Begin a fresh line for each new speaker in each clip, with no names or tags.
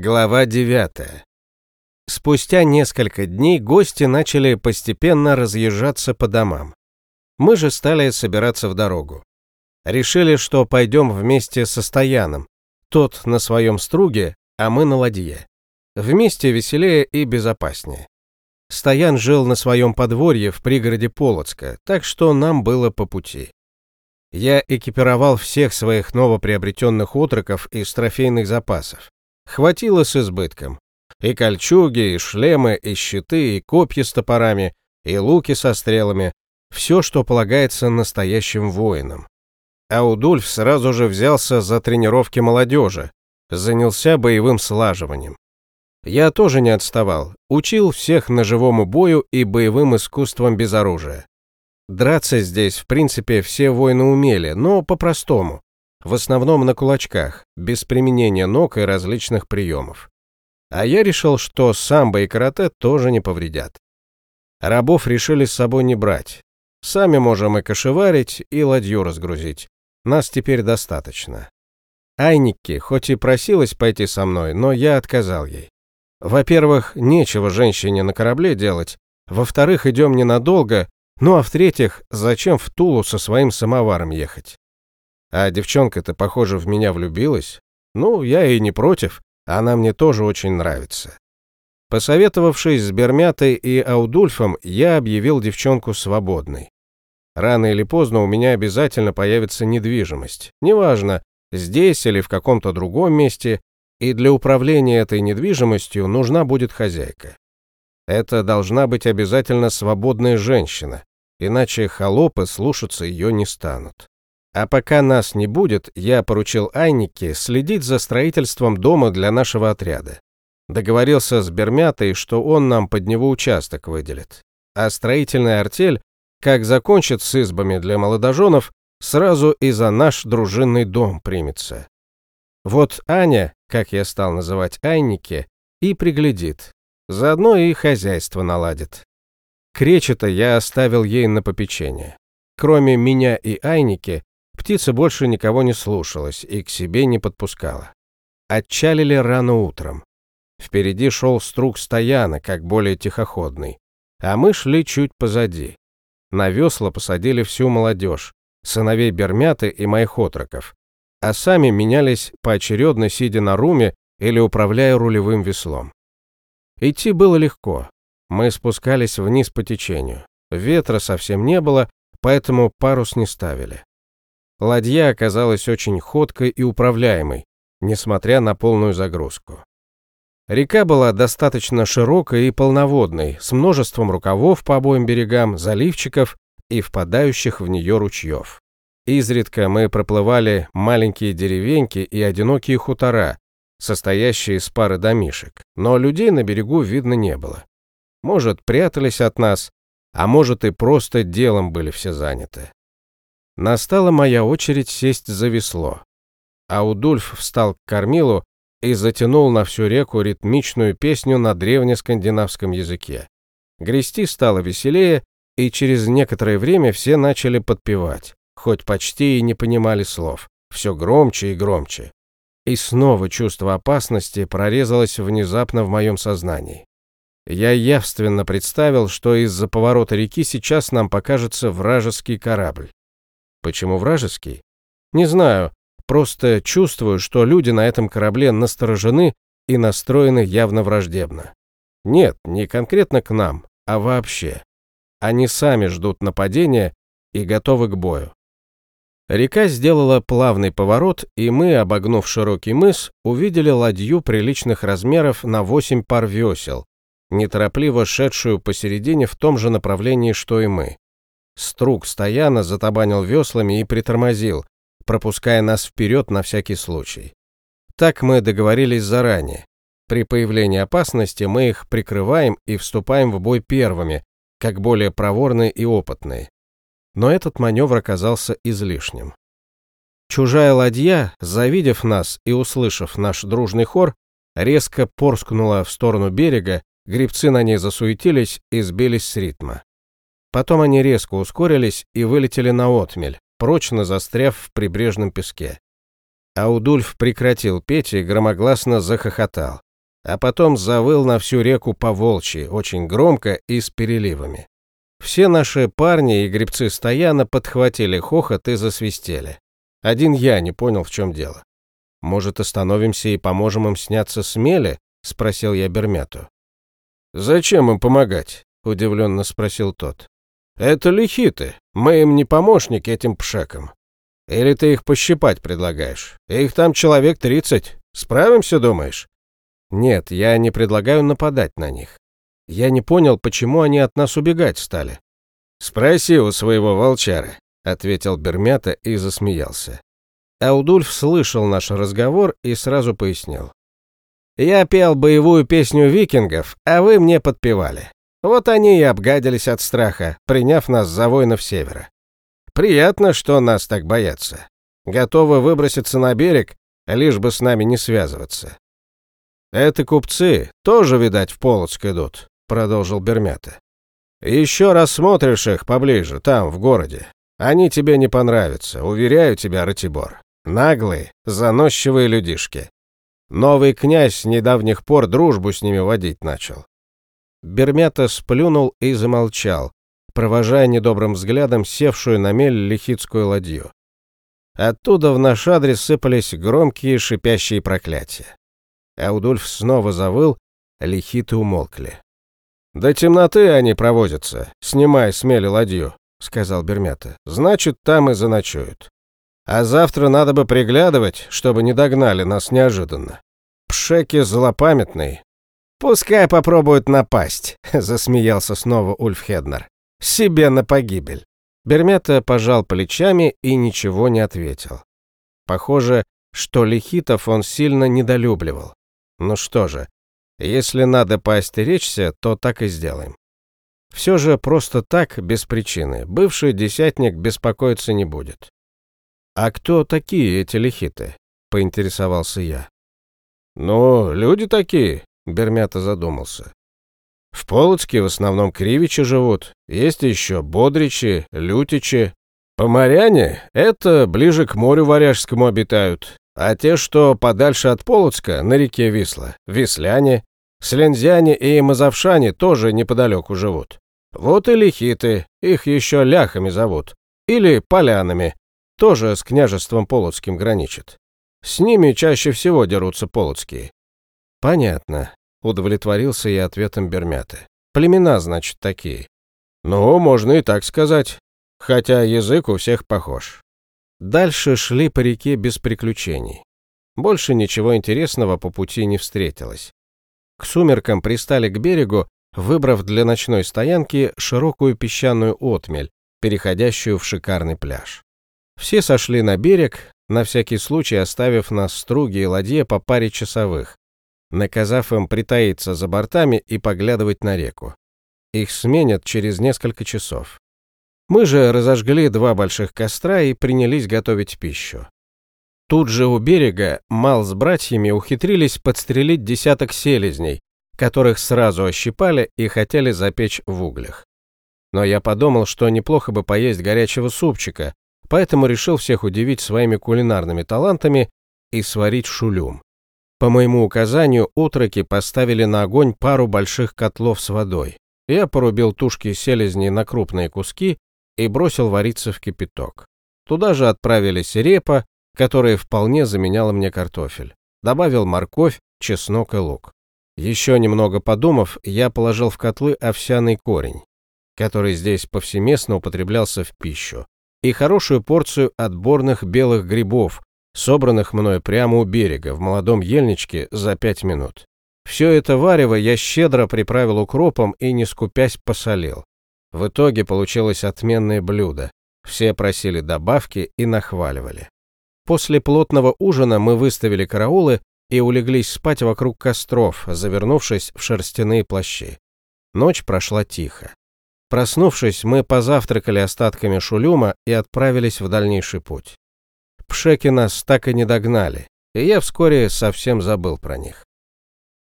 Глава 9. Спустя несколько дней гости начали постепенно разъезжаться по домам. Мы же стали собираться в дорогу. Решили, что пойдем вместе со Стояном. Тот на своем струге, а мы на ладье. Вместе веселее и безопаснее. Стоян жил на своем подворье в пригороде Полоцка, так что нам было по пути. Я экипировал всех своих новоприобретенных отроков из трофейных запасов хватило с избытком. И кольчуги, и шлемы, и щиты, и копья с топорами, и луки со стрелами. Все, что полагается настоящим воинам. Аудульф сразу же взялся за тренировки молодежи, занялся боевым слаживанием. Я тоже не отставал, учил всех ножевому бою и боевым искусствам без оружия. Драться здесь, в принципе, все воины умели, но по-простому в основном на кулачках, без применения ног и различных приемов. А я решил, что самбо и карате тоже не повредят. Рабов решили с собой не брать. Сами можем и кошеварить, и ладью разгрузить. Нас теперь достаточно. Айники хоть и просилась пойти со мной, но я отказал ей. Во-первых, нечего женщине на корабле делать. Во-вторых, идем ненадолго. Ну а в-третьих, зачем в Тулу со своим самоваром ехать? А девчонка-то, похоже, в меня влюбилась. Ну, я и не против, она мне тоже очень нравится. Посоветовавшись с Бермятой и Аудульфом, я объявил девчонку свободной. Рано или поздно у меня обязательно появится недвижимость. Неважно, здесь или в каком-то другом месте, и для управления этой недвижимостью нужна будет хозяйка. Это должна быть обязательно свободная женщина, иначе холопы слушаться ее не станут. А пока нас не будет, я поручил Айнике следить за строительством дома для нашего отряда. Договорился с Бермятой, что он нам под него участок выделит. А строительная артель, как закончит с избами для молодоженов, сразу и за наш дружинный дом примется. Вот Аня, как я стал называть Айнике, и приглядит. Заодно и хозяйство наладит. Кречета я оставил ей на попечение. Кроме меня и Айники, Птица больше никого не слушалась и к себе не подпускала. Отчалили рано утром. Впереди шел струк стояна, как более тихоходный, а мы шли чуть позади. На весла посадили всю молодежь, сыновей Бермяты и моих отроков, а сами менялись поочередно, сидя на руме или управляя рулевым веслом. Идти было легко. Мы спускались вниз по течению. Ветра совсем не было, поэтому парус не ставили. Ладья оказалась очень ходкой и управляемой, несмотря на полную загрузку. Река была достаточно широкой и полноводной, с множеством рукавов по обоим берегам, заливчиков и впадающих в нее ручьев. Изредка мы проплывали маленькие деревеньки и одинокие хутора, состоящие из пары домишек, но людей на берегу видно не было. Может, прятались от нас, а может и просто делом были все заняты. Настала моя очередь сесть за весло. Аудульф встал к кормилу и затянул на всю реку ритмичную песню на древнескандинавском языке. Грести стало веселее, и через некоторое время все начали подпевать, хоть почти и не понимали слов, все громче и громче. И снова чувство опасности прорезалось внезапно в моем сознании. Я явственно представил, что из-за поворота реки сейчас нам покажется вражеский корабль. Почему вражеский? Не знаю, просто чувствую, что люди на этом корабле насторожены и настроены явно враждебно. Нет, не конкретно к нам, а вообще. Они сами ждут нападения и готовы к бою. Река сделала плавный поворот, и мы, обогнув широкий мыс, увидели ладью приличных размеров на восемь пар весел, неторопливо шедшую посередине в том же направлении, что и мы. Струк стояна затабанил веслами и притормозил, пропуская нас вперед на всякий случай. Так мы договорились заранее. При появлении опасности мы их прикрываем и вступаем в бой первыми, как более проворные и опытные. Но этот маневр оказался излишним. Чужая ладья, завидев нас и услышав наш дружный хор, резко порскнула в сторону берега, гребцы на ней засуетились и сбились с ритма. Потом они резко ускорились и вылетели на отмель, прочно застряв в прибрежном песке. Аудульф прекратил петь и громогласно захохотал. а потом завыл на всю реку по волчьи, очень громко и с переливами. Все наши парни и гребцы стояна подхватили хохот и засвистели. Один я не понял, в чем дело. «Может, остановимся и поможем им сняться с мели?» — спросил я Бермяту. «Зачем им помогать?» — удивленно спросил тот. «Это лихиты. Мы им не помощники этим пшекам. Или ты их пощипать предлагаешь? Их там человек тридцать. Справимся, думаешь?» «Нет, я не предлагаю нападать на них. Я не понял, почему они от нас убегать стали». «Спроси у своего волчара», — ответил Бермята и засмеялся. Аудульф слышал наш разговор и сразу пояснил. «Я пел боевую песню викингов, а вы мне подпевали. Вот они и обгадились от страха, приняв нас за воинов севера. Приятно, что нас так боятся. Готовы выброситься на берег, лишь бы с нами не связываться. Это купцы тоже, видать, в Полоцк идут», — продолжил Бермята. «Еще раз смотришь их поближе, там, в городе. Они тебе не понравятся, уверяю тебя, Ратибор. Наглые, заносчивые людишки. Новый князь с недавних пор дружбу с ними водить начал. Бермята сплюнул и замолчал, провожая недобрым взглядом севшую на мель лихитскую ладью. Оттуда в наш адрес сыпались громкие шипящие проклятия. Аудульф снова завыл, лихиты умолкли. «До темноты они провозятся, снимая с ладью», — сказал Бермята. «Значит, там и заночуют. А завтра надо бы приглядывать, чтобы не догнали нас неожиданно. Пшеки злопамятный. Пускай попробуют напасть, засмеялся снова Ульф Хеднер. Себе на погибель. Бермета пожал плечами и ничего не ответил. Похоже, что Лихитов он сильно недолюбливал. Ну что же, если надо поостеречься, то так и сделаем. Все же просто так, без причины, бывший десятник беспокоиться не будет. «А кто такие эти лихиты?» — поинтересовался я. «Ну, люди такие», — Бермята задумался. «В Полоцке в основном кривичи живут, есть еще бодричи, лютичи. Поморяне — это ближе к морю Варяжскому обитают, а те, что подальше от Полоцка, на реке Висла, висляне, слензяне и мазовшане тоже неподалеку живут. Вот и лихиты, их еще ляхами зовут, или полянами, тоже с княжеством Полоцким граничит. С ними чаще всего дерутся полоцкие. Понятно, удовлетворился я ответом Бермяты. Племена, значит, такие. Ну, можно и так сказать. Хотя язык у всех похож. Дальше шли по реке без приключений. Больше ничего интересного по пути не встретилось. К сумеркам пристали к берегу, выбрав для ночной стоянки широкую песчаную отмель, переходящую в шикарный пляж. Все сошли на берег, на всякий случай оставив нас струги и ладье по паре часовых, наказав им притаиться за бортами и поглядывать на реку. Их сменят через несколько часов. Мы же разожгли два больших костра и принялись готовить пищу. Тут же у берега Мал с братьями ухитрились подстрелить десяток селезней, которых сразу ощипали и хотели запечь в углях. Но я подумал, что неплохо бы поесть горячего супчика, поэтому решил всех удивить своими кулинарными талантами и сварить шулюм. По моему указанию, утроки поставили на огонь пару больших котлов с водой. Я порубил тушки селезни на крупные куски и бросил вариться в кипяток. Туда же отправились репа, которая вполне заменяла мне картофель. Добавил морковь, чеснок и лук. Еще немного подумав, я положил в котлы овсяный корень, который здесь повсеместно употреблялся в пищу, и хорошую порцию отборных белых грибов, собранных мною прямо у берега в молодом ельничке за пять минут. Все это варево я щедро приправил укропом и, не скупясь, посолил. В итоге получилось отменное блюдо. Все просили добавки и нахваливали. После плотного ужина мы выставили караулы и улеглись спать вокруг костров, завернувшись в шерстяные плащи. Ночь прошла тихо. Проснувшись, мы позавтракали остатками шулюма и отправились в дальнейший путь. Пшеки нас так и не догнали, и я вскоре совсем забыл про них.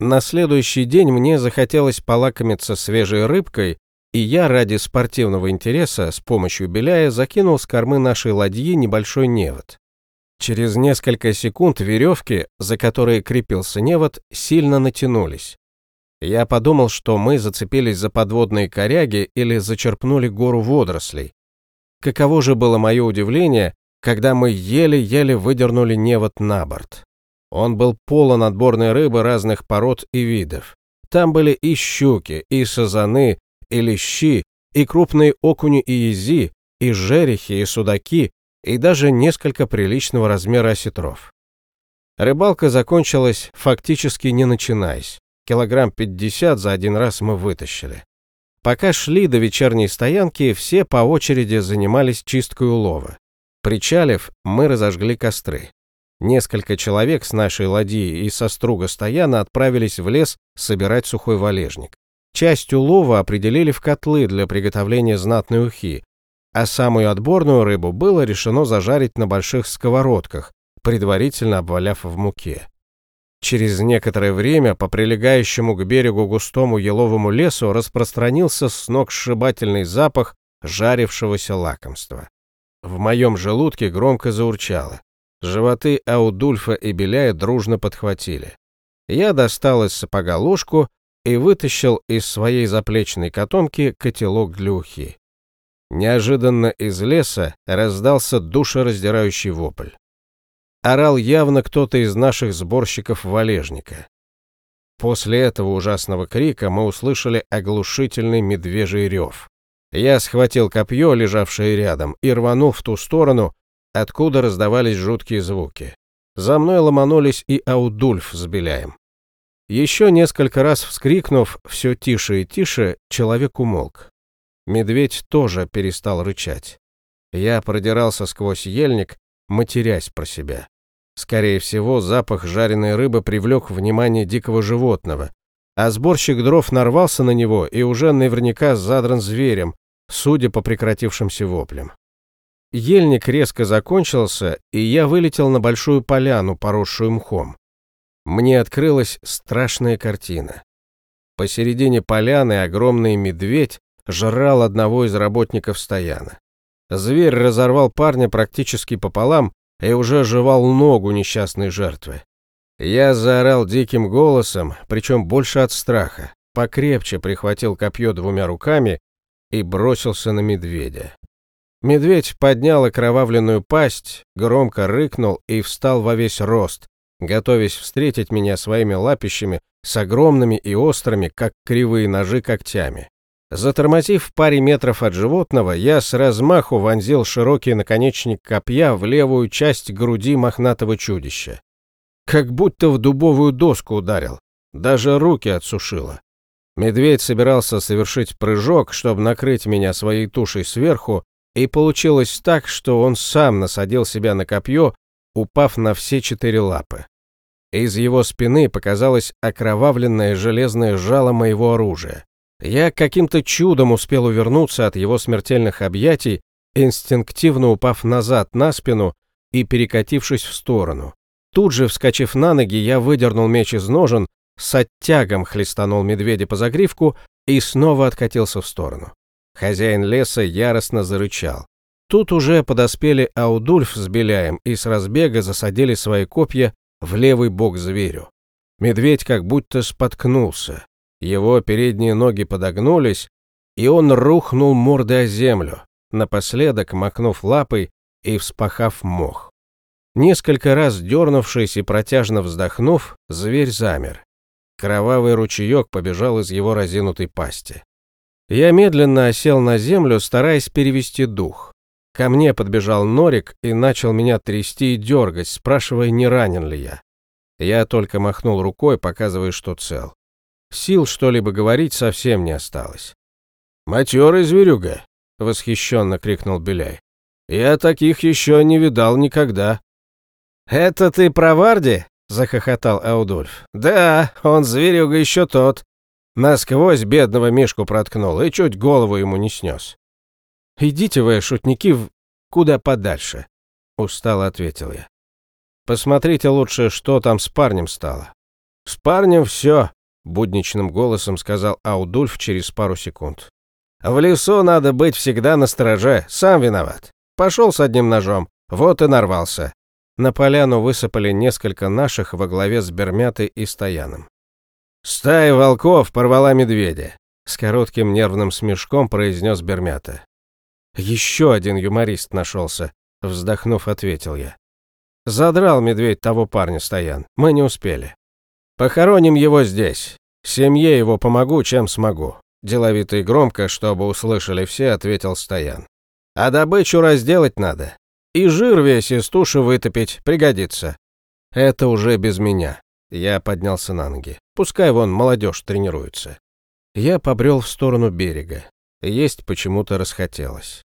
На следующий день мне захотелось полакомиться свежей рыбкой, и я ради спортивного интереса с помощью беляя закинул с кормы нашей ладьи небольшой невод. Через несколько секунд веревки, за которые крепился невод, сильно натянулись. Я подумал, что мы зацепились за подводные коряги или зачерпнули гору водорослей. Каково же было мое удивление, когда мы еле-еле выдернули невод на борт. Он был полон отборной рыбы разных пород и видов. Там были и щуки, и сазаны, и лещи, и крупные окуни и ези, и жерехи, и судаки, и даже несколько приличного размера осетров. Рыбалка закончилась фактически не начинаясь. Килограмм пятьдесят за один раз мы вытащили. Пока шли до вечерней стоянки, все по очереди занимались чисткой улова. Причалив, мы разожгли костры. Несколько человек с нашей ладьи и со струга стояна отправились в лес собирать сухой валежник. Часть улова определили в котлы для приготовления знатной ухи, а самую отборную рыбу было решено зажарить на больших сковородках, предварительно обваляв в муке. Через некоторое время по прилегающему к берегу густому еловому лесу распространился сногсшибательный запах жарившегося лакомства. В моем желудке громко заурчало. Животы Аудульфа и Беляя дружно подхватили. Я достал из сапога ложку и вытащил из своей заплечной котомки котелок для ухи. Неожиданно из леса раздался душераздирающий вопль. Орал явно кто-то из наших сборщиков валежника. После этого ужасного крика мы услышали оглушительный медвежий рев. Я схватил копье, лежавшее рядом, и рванул в ту сторону, откуда раздавались жуткие звуки. За мной ломанулись и Аудульф с Беляем. Еще несколько раз вскрикнув все тише и тише, человек умолк. Медведь тоже перестал рычать. Я продирался сквозь ельник, матерясь про себя. Скорее всего, запах жареной рыбы привлек внимание дикого животного, а сборщик дров нарвался на него и уже наверняка задран зверем, судя по прекратившимся воплям. Ельник резко закончился, и я вылетел на большую поляну, поросшую мхом. Мне открылась страшная картина. Посередине поляны огромный медведь жрал одного из работников стояна. Зверь разорвал парня практически пополам и уже жевал ногу несчастной жертвы. Я заорал диким голосом, причем больше от страха, покрепче прихватил копье двумя руками и бросился на медведя. Медведь поднял окровавленную пасть, громко рыкнул и встал во весь рост, готовясь встретить меня своими лапищами с огромными и острыми, как кривые ножи, когтями. Затормозив в паре метров от животного, я с размаху вонзил широкий наконечник копья в левую часть груди мохнатого чудища. Как будто в дубовую доску ударил, даже руки отсушило. Медведь собирался совершить прыжок, чтобы накрыть меня своей тушей сверху, и получилось так, что он сам насадил себя на копье, упав на все четыре лапы. Из его спины показалось окровавленное железное жало моего оружия. Я каким-то чудом успел увернуться от его смертельных объятий, инстинктивно упав назад на спину и перекатившись в сторону. Тут же, вскочив на ноги, я выдернул меч из ножен, с оттягом хлестанул медведя по загривку и снова откатился в сторону. Хозяин леса яростно зарычал. Тут уже подоспели Аудульф с Беляем и с разбега засадили свои копья в левый бок зверю. Медведь как будто споткнулся. Его передние ноги подогнулись, и он рухнул мордой о землю, напоследок макнув лапой и вспахав мох. Несколько раз дернувшись и протяжно вздохнув, зверь замер. Кровавый ручеек побежал из его разинутой пасти. Я медленно осел на землю, стараясь перевести дух. Ко мне подбежал Норик и начал меня трясти и дергать, спрашивая, не ранен ли я. Я только махнул рукой, показывая, что цел. Сил что-либо говорить совсем не осталось. «Матерый зверюга!» — восхищенно крикнул Беляй. «Я таких еще не видал никогда». «Это ты про Варди?» — захохотал Аудульф. «Да, он зверюга еще тот. Насквозь бедного Мишку проткнул и чуть голову ему не снес. «Идите вы, шутники, в... куда подальше», — устало ответил я. «Посмотрите лучше, что там с парнем стало». «С парнем все», — будничным голосом сказал Аудульф через пару секунд. «В лесу надо быть всегда на стороже, сам виноват. Пошел с одним ножом, вот и нарвался. На поляну высыпали несколько наших во главе с Бермятой и Стояном. «Стая волков порвала медведя», — с коротким нервным смешком произнес Бермята. «Еще один юморист нашелся», — вздохнув, ответил я. «Задрал медведь того парня, Стоян. Мы не успели. Похороним его здесь. Семье его помогу, чем смогу», — деловито и громко, чтобы услышали все, ответил Стоян. «А добычу разделать надо. И жир весь из туши вытопить пригодится. Это уже без меня». Я поднялся на ноги. Пускай вон молодежь тренируется. Я побрел в сторону берега. Есть почему-то расхотелось.